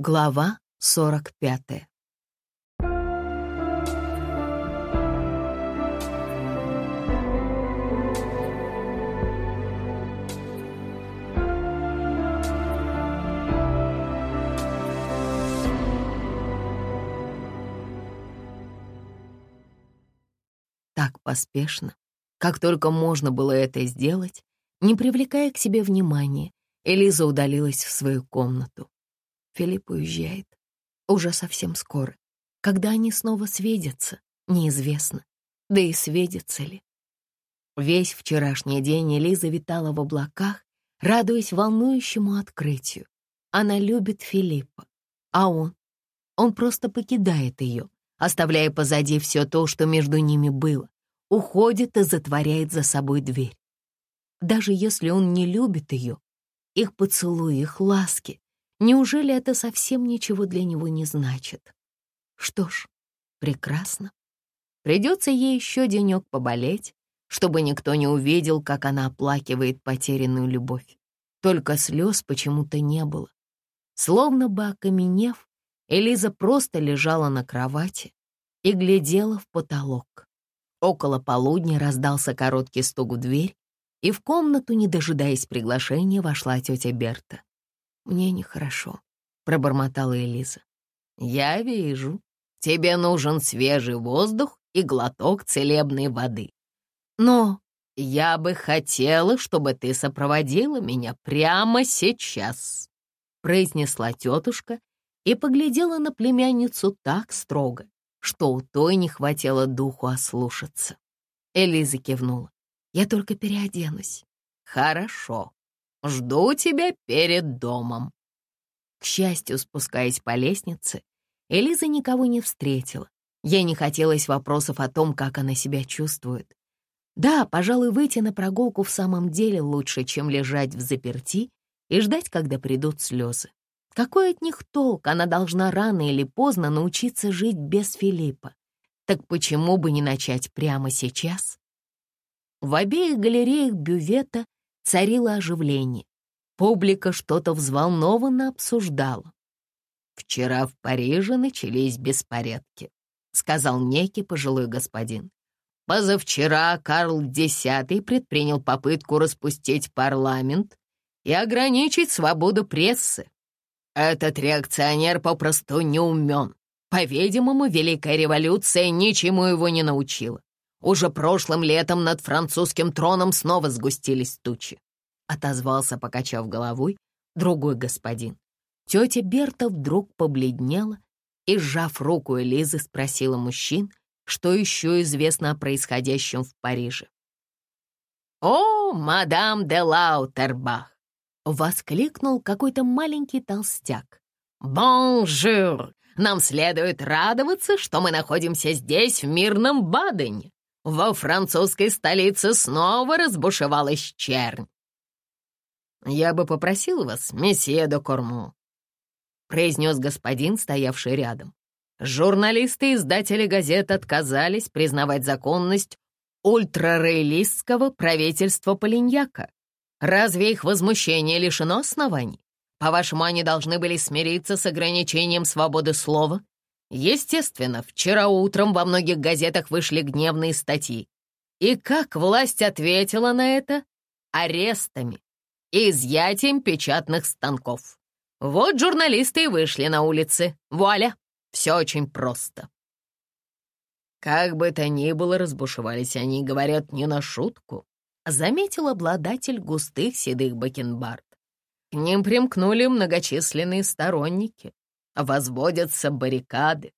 Глава 45 Так поспешно, как только можно было это сделать, не привлекая к себе внимания, Элиза удалилась в свою комнату. Филипп уезжает. Уже совсем скоро. Когда они снова свидятся, неизвестно. Да и свидятся ли. Весь вчерашний день Элиза витала в облаках, радуясь волнующему открытию. Она любит Филиппа, а он? Он просто покидает ее, оставляя позади все то, что между ними было, уходит и затворяет за собой дверь. Даже если он не любит ее, их поцелуи, их ласки, неужели это совсем ничего для него не значит? Что ж, прекрасно. Придется ей еще денек поболеть, чтобы никто не увидел, как она оплакивает потерянную любовь. Только слез почему-то не было. Словно бы окаменев, Элиза просто лежала на кровати и глядела в потолок. Около полудня раздался короткий стук в дверь, и в комнату, не дожидаясь приглашения, вошла тетя Берта. «Мне нехорошо», — пробормотала Элиза. «Я вижу. Тебе нужен свежий воздух и глоток целебной воды. Но я бы хотела, чтобы ты сопроводила меня прямо сейчас», — произнесла тетушка и поглядела на племянницу так строго, что у той не хватило духу ослушаться. Элиза кивнула. Я только переоденусь. Хорошо. Жду тебя перед домом. К счастью, спускаясь по лестнице, Элиза никого не встретила. Ей не хотелось вопросов о том, как она себя чувствует. Да, пожалуй, выйти на прогулку в самом деле лучше, чем лежать в заперти и ждать, когда придут слезы. Какой от них толк? Она должна рано или поздно научиться жить без Филиппа. Так почему бы не начать прямо сейчас? В обеих галереях бювета царило оживление. Публика что-то взволнованно обсуждала. «Вчера в Париже начались беспорядки», — сказал некий пожилой господин. «Позавчера Карл X предпринял попытку распустить парламент и ограничить свободу прессы. Этот реакционер попросту не умен. По-видимому, Великая революция ничему его не научила. Уже прошлым летом над французским троном снова сгустились тучи. Отозвался, покачав головой, другой господин. Тетя Берта вдруг побледнела и, сжав руку Элизы, спросила мужчин, что еще известно о происходящем в Париже. «О, мадам де Лаутербах!» — воскликнул какой-то маленький толстяк. «Bonjour! Нам следует радоваться, что мы находимся здесь, в мирном Бадене. Во французской столице снова разбушевалась чернь. «Я бы попросил вас, месье де Корму», — произнес господин, стоявший рядом. Журналисты и издатели газет отказались признавать законность ультрарейлистского правительства Полиньяка. Разве их возмущение лишено оснований? По-вашему, они должны были смириться с ограничением свободы слова Естественно, вчера утром во многих газетах вышли гневные статьи. И как власть ответила на это? Арестами и изъятием печатных станков. Вот журналисты и вышли на улицы. Вуаля! Все очень просто. Как бы то ни было, разбушевались они, говорят, не на шутку, заметил обладатель густых седых бакенбард. К ним примкнули многочисленные сторонники возводятся баррикады.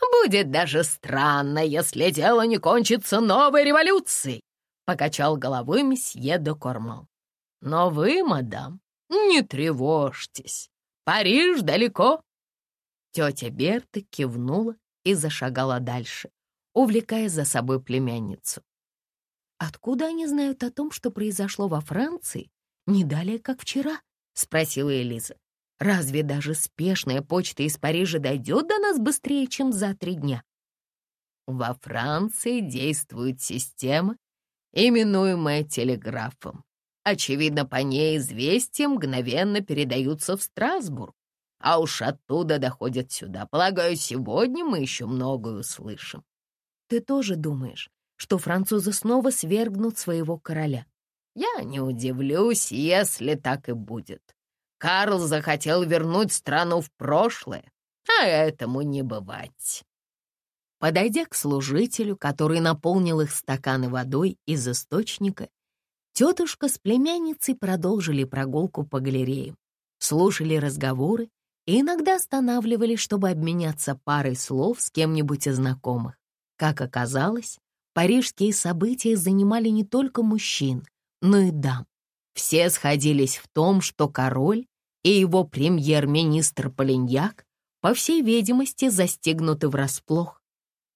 Будет даже странно, если дело не кончится новой революцией, покачал головой месье де Кормал. Но вы, мадам, не тревожьтесь. Париж далеко. Тетя Берта кивнула и зашагала дальше, увлекая за собой племянницу. «Откуда они знают о том, что произошло во Франции, не далее, как вчера?» — спросила Элиза. Разве даже спешная почта из Парижа дойдет до нас быстрее, чем за три дня? Во Франции действует система, именуемая телеграфом. Очевидно, по ней известия мгновенно передаются в Страсбург. а уж оттуда доходят сюда. Полагаю, сегодня мы еще многое услышим. Ты тоже думаешь, что французы снова свергнут своего короля? Я не удивлюсь, если так и будет. Карл захотел вернуть страну в прошлое, а этому не бывать. Подойдя к служителю, который наполнил их стаканы водой из источника, тетушка с племянницей продолжили прогулку по галереям, слушали разговоры и иногда останавливались, чтобы обменяться парой слов с кем-нибудь из знакомых. Как оказалось, парижские события занимали не только мужчин, но и дам. Все сходились в том, что король и его премьер-министр Полиньяк, по всей видимости, застигнуты врасплох.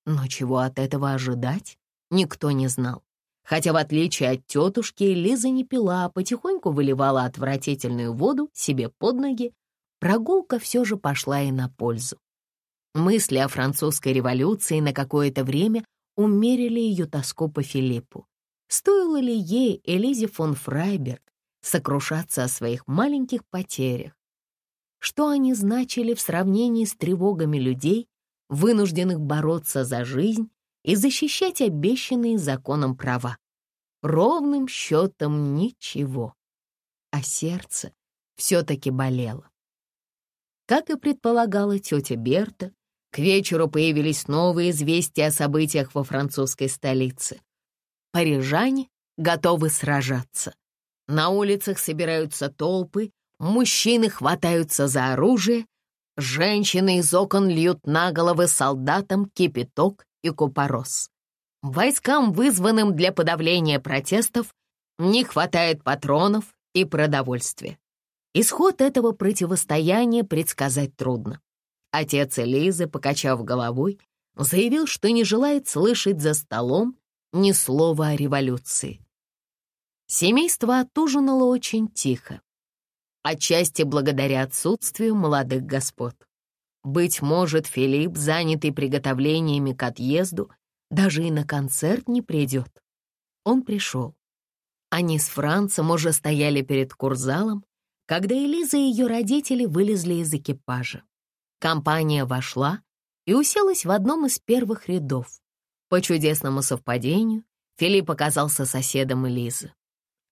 Но чего от этого ожидать, никто не знал. Хотя, в отличие от тетушки, Лиза не пила, а потихоньку выливала отвратительную воду себе под ноги, прогулка все же пошла и на пользу. Мысли о французской революции на какое-то время умерили ее тоску по Филиппу. Стоило ли ей, Элизе фон Фрайберг, сокрушаться о своих маленьких потерях? Что они значили в сравнении с тревогами людей, вынужденных бороться за жизнь и защищать обещанные законом права? Ровным счетом ничего. А сердце все-таки болело. Как и предполагала тетя Берта, к вечеру появились новые известия о событиях во французской столице. Парижане готовы сражаться. На улицах собираются толпы, мужчины хватаются за оружие, женщины из окон льют на головы солдатам кипяток и купорос. Войскам, вызванным для подавления протестов, не хватает патронов и продовольствия. Исход этого противостояния предсказать трудно. Отец Элизы, покачав головой, заявил, что не желает слышать за столом ни слова о революции. Семейство отужинало очень тихо, отчасти благодаря отсутствию молодых господ. Быть может, Филипп, занятый приготовлениями к отъезду, даже и на концерт не придет. Он пришел. Они с Францем уже стояли перед курзалом, когда Элиза и ее родители вылезли из экипажа. Компания вошла и уселась в одном из первых рядов. По чудесному совпадению Филипп оказался соседом Элизы.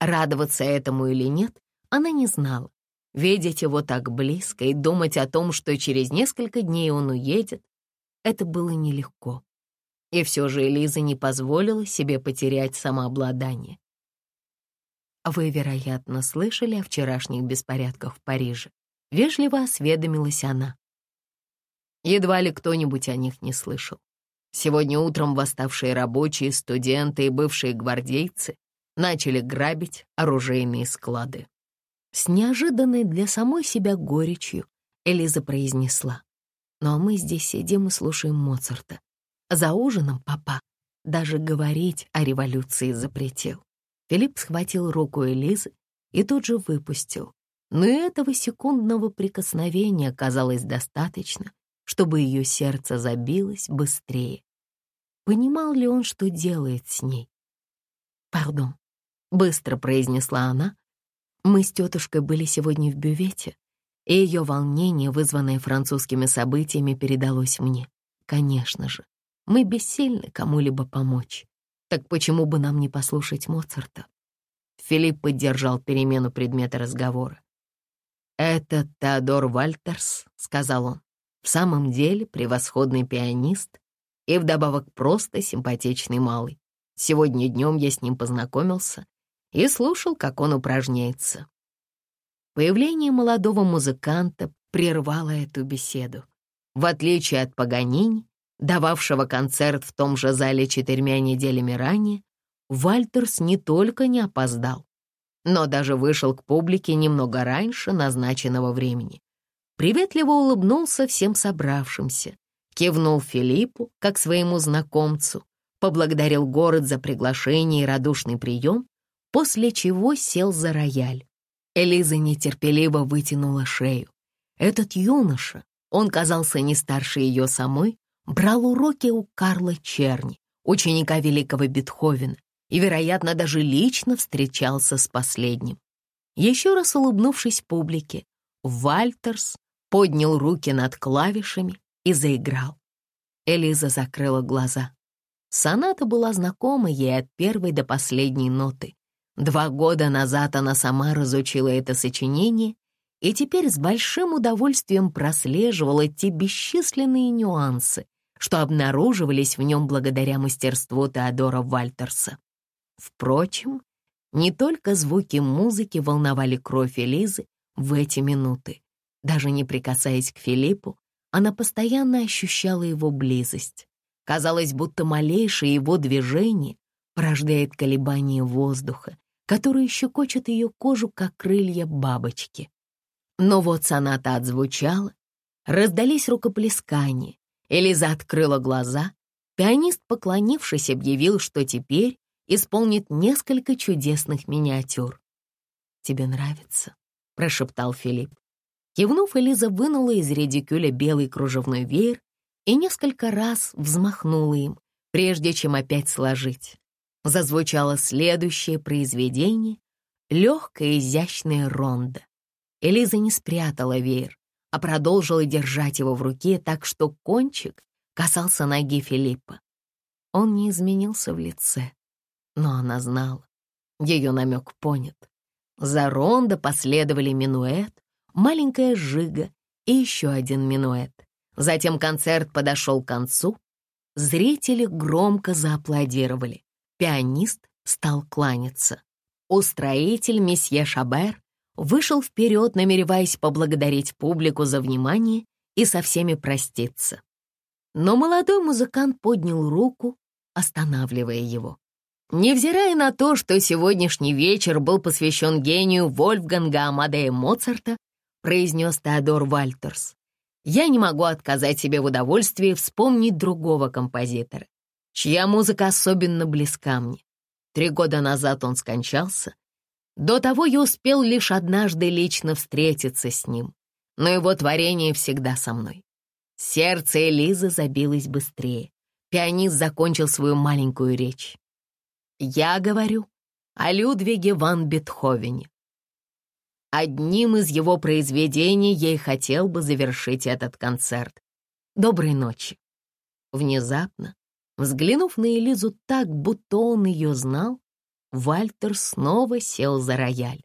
Радоваться этому или нет, она не знала. Видеть его так близко и думать о том, что через несколько дней он уедет, это было нелегко. И все же Элиза не позволила себе потерять самообладание. Вы, вероятно, слышали о вчерашних беспорядках в Париже. Вежливо осведомилась она. Едва ли кто-нибудь о них не слышал. Сегодня утром восставшие рабочие, студенты и бывшие гвардейцы начали грабить оружейные склады. С неожиданной для самой себя горечью Элиза произнесла. «Ну а мы здесь сидим и слушаем Моцарта. За ужином папа даже говорить о революции запретил». Филипп схватил руку Элизы и тут же выпустил. Но этого секундного прикосновения оказалось достаточно, чтобы ее сердце забилось быстрее. Понимал ли он, что делает с ней? «Пардон», — быстро произнесла она. «Мы с тетушкой были сегодня в бювете, и ее волнение, вызванное французскими событиями, передалось мне. Конечно же, мы бессильны кому-либо помочь. Так почему бы нам не послушать Моцарта?» Филипп поддержал перемену предмета разговора. «Это Теодор Вальтерс», — сказал он. «В самом деле превосходный пианист и вдобавок просто симпатичный малый. Сегодня днем я с ним познакомился и слушал, как он упражняется. Появление молодого музыканта прервало эту беседу. В отличие от Паганини, дававшего концерт в том же зале четырьмя неделями ранее, Вальтерс не только не опоздал, но даже вышел к публике немного раньше назначенного времени. Приветливо улыбнулся всем собравшимся, кивнул Филиппу, как своему знакомцу, поблагодарил город за приглашение и радушный прием, после чего сел за рояль. Элиза нетерпеливо вытянула шею. Этот юноша, он казался не старше ее самой, брал уроки у Карла Черни, ученика великого Бетховена, и, вероятно, даже лично встречался с последним. Еще раз улыбнувшись публике, Вальтерс поднял руки над клавишами и заиграл. Элиза закрыла глаза. Соната была знакома ей от первой до последней ноты. Два года назад она сама разучила это сочинение и теперь с большим удовольствием прослеживала те бесчисленные нюансы, что обнаруживались в нем благодаря мастерству Теодора Вальтерса. Впрочем, не только звуки музыки волновали кровь Элизы в эти минуты. Даже не прикасаясь к Филиппу, она постоянно ощущала его близость. Казалось, будто малейшее его движение порождает колебание воздуха, который щекочет ее кожу, как крылья бабочки. Но вот соната отзвучала, раздались рукоплескания, Элиза открыла глаза, пианист, поклонившись, объявил, что теперь исполнит несколько чудесных миниатюр. «Тебе нравится?» — прошептал Филипп. Кивнув, Элиза вынула из редикюля белый кружевной веер и несколько раз взмахнула им, прежде чем опять сложить. Зазвучало следующее произведение — легкая изящная ронда. Элиза не спрятала веер, а продолжила держать его в руке так, что кончик касался ноги Филиппа. Он не изменился в лице, но она знала. Ее намек понят. За ронда последовали минуэт, маленькая жига и еще один минуэт. Затем концерт подошел к концу. Зрители громко зааплодировали. Пианист стал кланяться. Устроитель месье Шабер вышел вперед, намереваясь поблагодарить публику за внимание и со всеми проститься. Но молодой музыкант поднял руку, останавливая его. Невзирая на то, что сегодняшний вечер был посвящен гению Вольфганга Амадея Моцарта, произнес Теодор Вальтерс, я не могу отказать себе в удовольствии вспомнить другого композитора, чья музыка особенно близка мне. Три года назад он скончался, до того я успел лишь однажды лично встретиться с ним, но его творение всегда со мной. Сердце Элизы забилось быстрее. Пианист закончил свою маленькую речь. Я говорю о Людвиге ван Бетховене. Одним из его произведений я хотел бы завершить этот концерт. Доброй ночи. Внезапно, взглянув на Элизу так, будто он ее знал, Вальтер снова сел за рояль.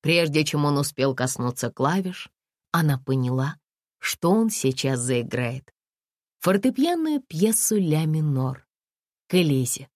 Прежде чем он успел коснуться клавиш, она поняла, что он сейчас заиграет. Фортепианную пьесу «Ля минор» к Элизе.